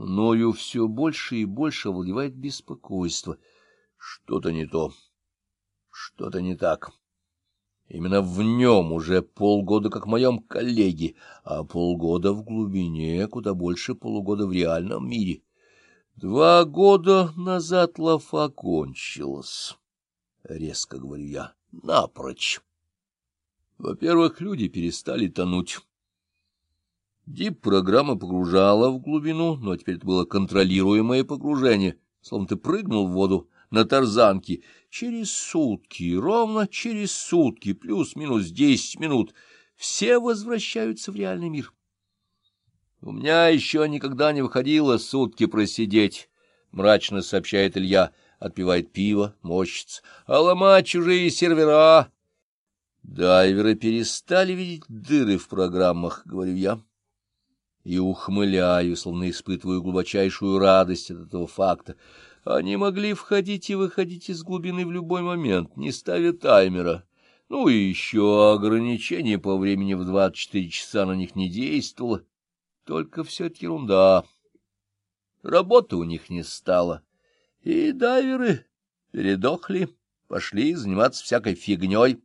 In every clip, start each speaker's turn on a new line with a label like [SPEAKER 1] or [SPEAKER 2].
[SPEAKER 1] Мною все больше и больше овладевает беспокойство. Что-то не то, что-то не так. Именно в нем уже полгода, как в моем коллеге, а полгода в глубине, куда больше полугода в реальном мире. Два года назад лафа кончилась, — резко говорю я, — напрочь. Во-первых, люди перестали тонуть. Дип-программа погружала в глубину, но теперь это было контролируемое погружение, словно ты прыгнул в воду на тарзанке. Через сутки, ровно через сутки, плюс-минус десять минут, все возвращаются в реальный мир. У меня еще никогда не выходило сутки просидеть, — мрачно сообщает Илья, отпивает пиво, мощится. А ломать чужие сервера... Дайверы перестали видеть дыры в программах, — говорю я и ухмыляю, словно испытываю глубочайшую радость от этого факта. Они могли входить и выходить из глубины в любой момент, не ставя таймера. Ну и еще ограничение по времени в двадцать четыре часа на них не действовало. Только все это ерунда. Работы у них не стало. И дайверы передохли, пошли заниматься всякой фигней.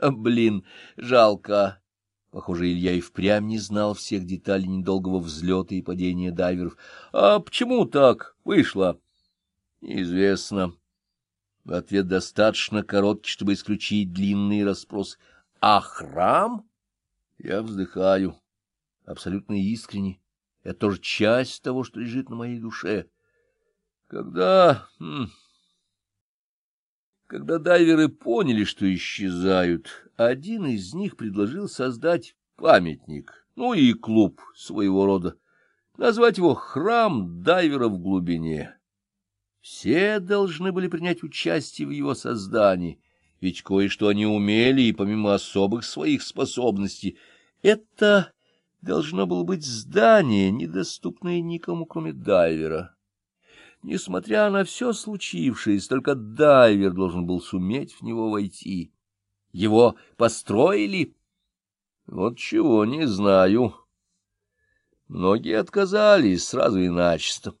[SPEAKER 1] Блин, жалко. Похоже, Илья и впрямь не знал всех деталей недолгого взлета и падения дайверов. — А почему так вышло? — Неизвестно. Ответ достаточно короткий, чтобы исключить длинный расспрос. — А храм? Я вздыхаю. Абсолютно искренне. Это тоже часть того, что лежит на моей душе. Когда... Когда дайверы поняли, что исчезают, один из них предложил создать памятник, ну и клуб своего рода, назвать его «Храм дайвера в глубине». Все должны были принять участие в его создании, ведь кое-что они умели, и помимо особых своих способностей, это должно было быть здание, недоступное никому, кроме дайвера. Несмотря на все случившееся, только дайвер должен был суметь в него войти. Его построили? Вот чего, не знаю. Многие отказались сразу и начисто.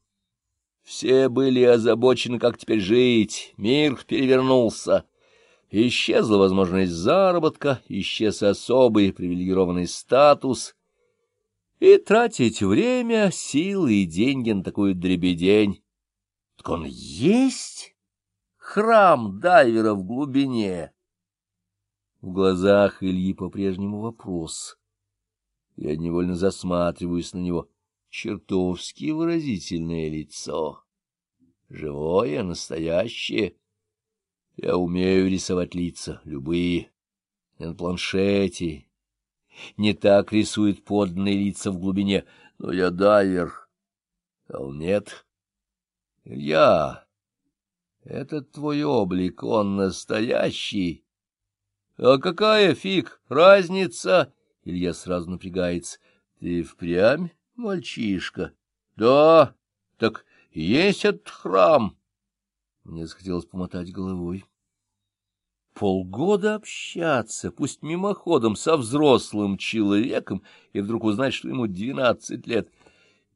[SPEAKER 1] Все были озабочены, как теперь жить. Мир перевернулся. Исчезла возможность заработка, исчез особый привилегированный статус. И тратить время, силы и деньги на такую дребедень так он есть? Храм дайвера в глубине. В глазах Ильи по-прежнему вопрос. Я невольно засматриваюсь на него. Чертовски выразительное лицо. Живое, настоящее. Я умею рисовать лица, любые. На планшете. Не так рисует подданные лица в глубине, но я дайвер. А он нет. Я, этот твой облик, он настоящий. А какая фиг разница? Илья сразу напрягается. Ты впрямь мальчишка? Да, так есть этот храм. Мне захотелось помотать головой. Полгода общаться, пусть мимоходом, со взрослым человеком, и вдруг узнать, что ему двенадцать лет —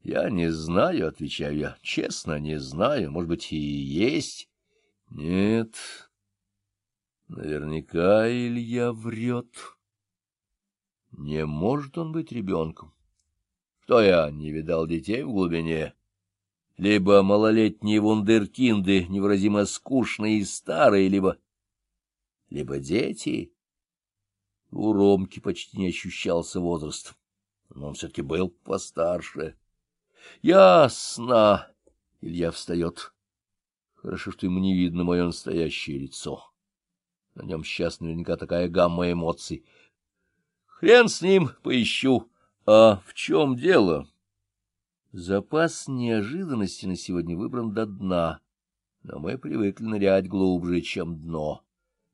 [SPEAKER 1] я не знаю, — отвечаю я, — честно, не знаю, может быть, и есть. Нет, наверняка Илья врет. Не может он быть ребенком. Что я, не видал детей в глубине? Либо малолетние вундеркинды, невыразимо скучные и старые, либо... Либо дети. У Ромки почти не ощущался возраст, но он все-таки был постарше. Ясно. Илья встает. Хорошо, что ему не видно мое настоящее лицо. На нем сейчас наверняка такая гамма эмоций. Хрен с ним, поищу. А в чем дело? Запас неожиданности на сегодня выбран до дна, но мы привыкли нырять глубже, чем дно.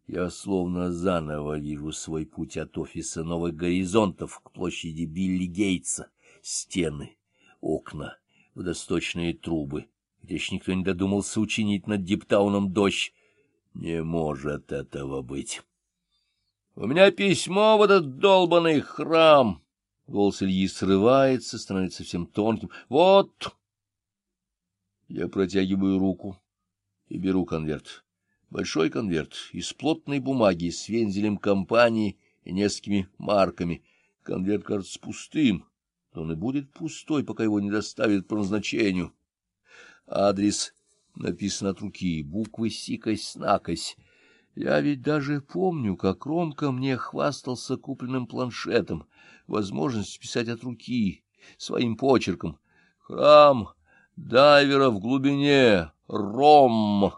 [SPEAKER 1] Я словно заново вижу свой путь от офиса новых горизонтов к площади Билли Гейтса. Стены, окна, водосточные трубы, где еще никто не додумался учинить над Диптауном дождь. Не может этого быть. — У меня письмо в этот долбанный храм. Голос Ильи срывается, становится совсем тонким. — Вот, Я протягиваю руку и беру конверт. Большой конверт из плотной бумаги с вензелем компании и несколькими марками. Конверт кажется пустым, но он и будет пустой, пока его не доставят по назначению. Адрес написан от руки, буквы сикось-накось. Я ведь даже помню, как Ромка мне хвастался купленным планшетом, возможность писать от руки, своим почерком. Храм дайвера в глубине, Ром.